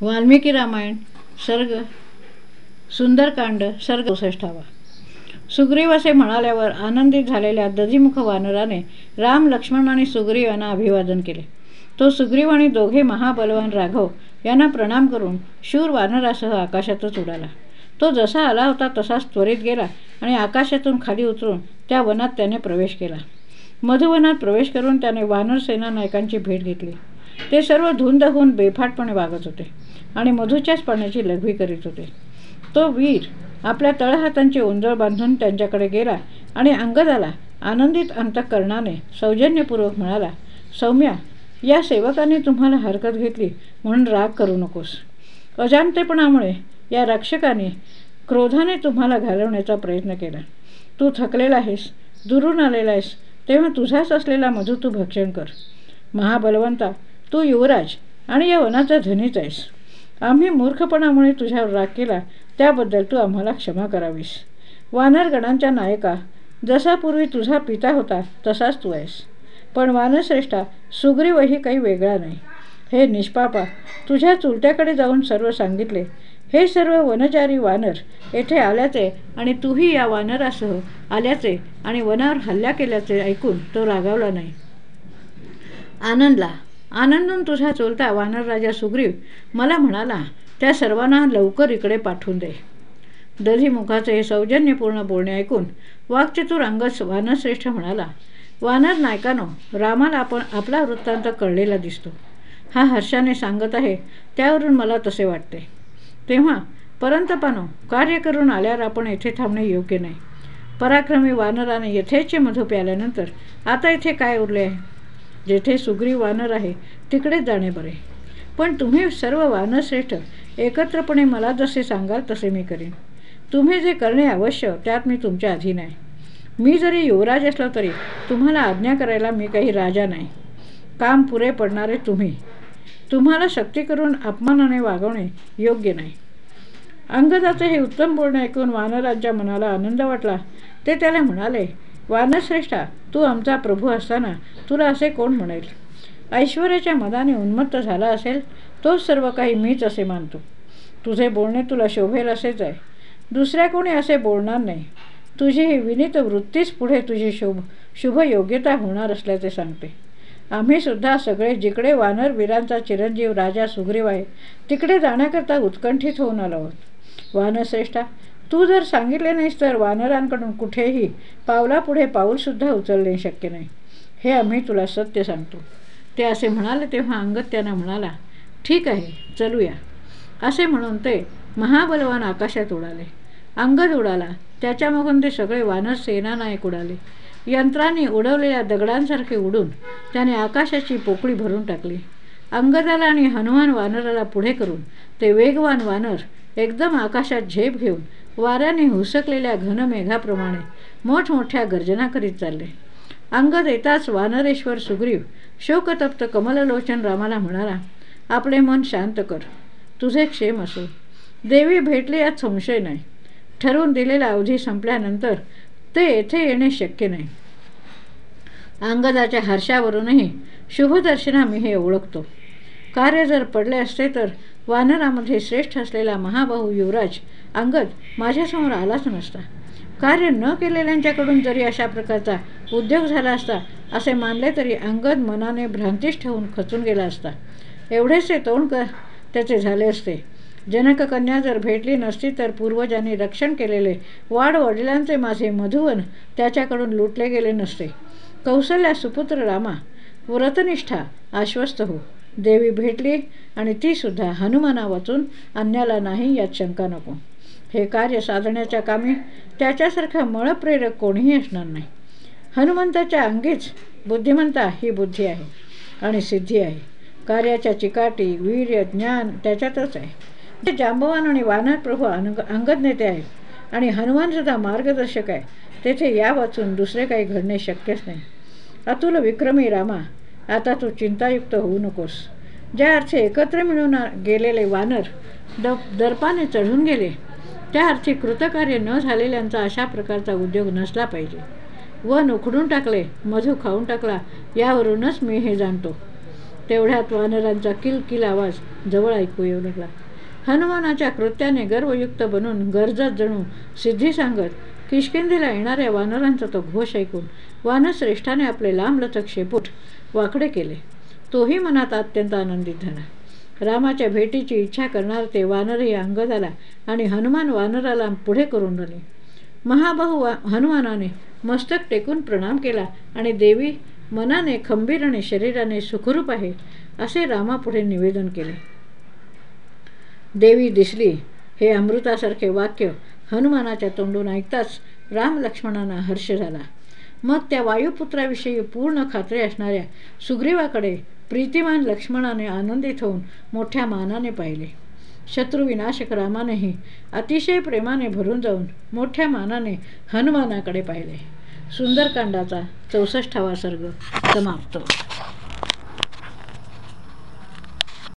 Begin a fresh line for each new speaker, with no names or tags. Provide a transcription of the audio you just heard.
वाल्मिकी रामायण सर्ग सुंदरकांड सर्ग चौसष्टावा. सुग्रीव असे म्हणाल्यावर आनंदित झालेल्या दधिमुख वानराने राम लक्ष्मण आणि सुग्रीव यांना अभिवादन केले. तो सुग्रीव आणि दोघे महाबलवान राघव यांना प्रणाम करून शूर वानरासह आकाशातच उडाला. तो जसा आला होता तसाच त्वरित गेला आणि आकाशातून खाली उतरून त्या वनात त्याने प्रवेश केला. मधुवनात प्रवेश करून त्याने वानर सेना नायकांची भेट घेतली. ते सर्व धुंद होऊन बेफाटपणे वागत होते. आणि मधूच्याच पाण्याची लघवी करीत होते. तो वीर आपल्या तळहातांची ओंजळ बांधून त्यांच्याकडे गेला आणि अंगदाला आनंदित अंतकरणाने सौजन्यपूर्वक म्हणाला सौम्या या सेवकाने तुम्हाला हरकत घेतली म्हणून राग करू नकोस. अजाणतेपणामुळे या रक्षकाने क्रोधाने तुम्हाला घालवण्याचा प्रयत्न केला. तू थकलेला आहेस दुरून आलेला आहेस तेव्हा तुझाच असलेला मधू तू भक्षण कर. महाबलवंता तू युवराज आणि या वनाचा धनीच आहेस. आम्ही मूर्खपणामुळे तुझ्यावर राग केला त्याबद्दल तू आम्हाला क्षमा करावीस. वानरगणांच्या नायका जसा पूर्वी तुझा पिता होता तसाच तू आहेस. पण वानश्रेष्ठा सुग्रीवही काही वेगळा नाही. हे निष्पापा तुझ्या चुलत्याकडे जाऊन सर्व सांगितले. हे सर्व वनचारी वानर येथे आल्याचे आणि तूही या वानरासह आल्याचे आणि वनावर हल्ला केल्याचे ऐकून तो रागावला नाही. आनंदला आनंदून तुझा चोलता वानरराजा सुग्रीव मला म्हणाला त्या सर्वांना लवकर इकडे पाठवून दे. दधीमुखाचे हे सौजन्यपूर्ण बोलणे ऐकून वाक्चतुर अंगस वानरश्रेष्ठ म्हणाला वानर नायकानो रामाला आपण आपला वृत्तांत कळलेला दिसतो. हा हर्षाने सांगत आहे त्यावरून मला तसे वाटते. तेव्हा परंतपानो कार्य करून आल्यावर आपण येथे थांबणे योग्य नाही. पराक्रमी वानराने यथेचे मधू प्याल्यानंतर आता इथे काय उरले आहे? जेथे सुग्रीव वानर आहे तिकडेच जाणे बरे. पण तुम्ही सर्व वानरश्रेष्ठ एकत्रपणे मला जसे सांगाल तसे मी करीन. तुम्ही जे करणे आवश्यक त्यात मी तुमच्या अधीन आहे. मी जरी युवराज असलो तरी तुम्हाला आज्ञा करायला मी काही राजा नाही. काम पुरे पडणारे तुम्ही. तुम्हाला शक्ती करून अपमानाने वागवणे योग्य नाही. अंगदाचं हे उत्तम बोलणे ऐकून वानरांच्या मनाला आनंद वाटला. ते त्याला म्हणाले वानश्रेष्ठा तू आमचा प्रभू असताना तुला असे कोण म्हणेल? ऐश्वर्याच्या मनाने उन्मत्त झाला असेल तोच सर्व काही मीच असे मानतो. तुझे बोलणे तुला शोभेल असेच आहे. दुसऱ्या कोणी असे बोलणार नाही. तुझी ही विनीत वृत्तीच पुढे तुझी शुभ शुभ योग्यता होणार असल्याचे सांगते. आम्हीसुद्धा सगळे जिकडे वानर वीरांचा चिरंजीव राजा सुग्रीव आहे तिकडे जाण्याकरता उत्कंठित होऊन आलो आहोत. वानश्रेष्ठा तू जर सांगितले नाहीस तर वानरांकडून कुठेही पावलापुढे पाऊलसुद्धा उचलणे शक्य नाही. हे आम्ही तुला सत्य सांगतो. ते असे म्हणाले तेव्हा अंगत त्यांना म्हणाला ठीक आहे चलूया. असे म्हणून ते महाबलवान आकाशात उडाले. अंगद उडाला. त्याच्यामागून ते सगळे वानर सेनानायक उडाले. यंत्रांनी उडवलेल्या दगडांसारखे उडून त्याने आकाशाची पोकळी भरून टाकली. अंगदाला आणि हनुमान वानराला पुढे करून ते वेगवान वानर एकदम आकाशात झेप घेऊन वाऱ्याने हुसकलेल्या घनमेघाप्रमाणे मोठमोठ्या गर्जना करीत चालले. अंगद येताच वानरेश्वर सुग्रीव शोकतप्त कमललोचन रामाला म्हणाला आपले मन शांत कर. तुझे क्षेम असो. देवी भेटली यात संशय नाही. ठरवून दिलेला अवधी संपल्यानंतर ते येथे येणे शक्य नाही. अंगदाच्या हर्षावरूनही शुभदर्शना मी हे ओळखतो. कार्य जर पडले असते तर वानरामध्ये श्रेष्ठ असलेला महाबाहू युवराज अंगद माझ्यासमोर आलाच नसता. कार्य न केलेल्यांच्याकडून जरी अशा प्रकारचा उद्योग झाला असता असे मानले तरी अंगद मनाने भ्रांतीस ठेवून खचून गेला असता. एवढेसे तोंड क त्याचे झाले असते. जनककन्या जर भेटली नसती तर पूर्वजांनी रक्षण केलेले वाढ वडिलांचे माझे मधुवन त्याच्याकडून लुटले गेले नसते. कौशल्या सुपुत्र रामा व्रतनिष्ठा आश्वस्त हो. देवी भेटली आणि तीसुद्धा हनुमाना वाचून अन्याला नाही यात शंका नको. हे कार्य साधण्याच्या कामी त्याच्यासारखा मळप्रेरक कोणीही असणार नाही. हनुमंताच्या अंगीच बुद्धिमंता ही बुद्धी आहे आणि सिद्धी आहे. कार्याच्या चिकाटी वीर्य ज्ञान त्याच्यातच आहे. जे जांबवान आणि वानर प्रभू अंग अंगद नेते आहेत आणि हनुमानसुद्धा मार्गदर्शक आहे. तेथे या वाचून दुसरे काही घडणे शक्यच नाही. अतुल विक्रमी रामा आता तू चिंतायुक्त होऊ नकोस. ज्या अर्थी एकत्र मिळून गेलेले वानर द दर्पाने चढून गेले त्या अर्थी कृतकार्य न झालेल्यांचा अशा प्रकारचा उद्योग नसला पाहिजे. वन उखडून टाकले मधू खाऊन टाकला यावरूनच मी हे जाणतो. तेवढ्यात वानरांचा किल किल आवाज जवळ ऐकू येऊ लागला. हनुमानाच्या कृत्याने गर्वयुक्त बनून गरजत जणू सिद्धी सांगत किष्किंधीला येणाऱ्या वानरांचा तो घोष ऐकून वानश्रेष्ठाने आपले लांबलचक शेपूट वाकडे केले. तोही मनात अत्यंत आनंदित झाला. रामाच्या भेटीची इच्छा करणार ते वानरही अंगद आला आणि हनुमान वानराला पुढे करून आले. महाबाहू वा हनुमानाने मस्तक टेकून प्रणाम केला आणि देवी मनाने खंबीर आणि शरीराने सुखरूप आहे असे रामापुढे निवेदन केले. देवी दिसली हे अमृतासारखे वाक्य हनुमानाच्या तोंडून ऐकताच राम लक्ष्मणांना हर्ष झाला. मग त्या वायुपुत्राविषयी पूर्ण खात्री असणाऱ्या सुग्रीवाकडे प्रीतिमान लक्ष्मणाने आनंदित होऊन मोठ्या मानाने पाहिले. शत्रुविनाशक रामानेही अतिशय प्रेमाने भरून जाऊन मोठ्या मानाने हनुमानाकडे पाहिले. सुंदरकांडाचा चौसष्टावा सर्ग समाप्त.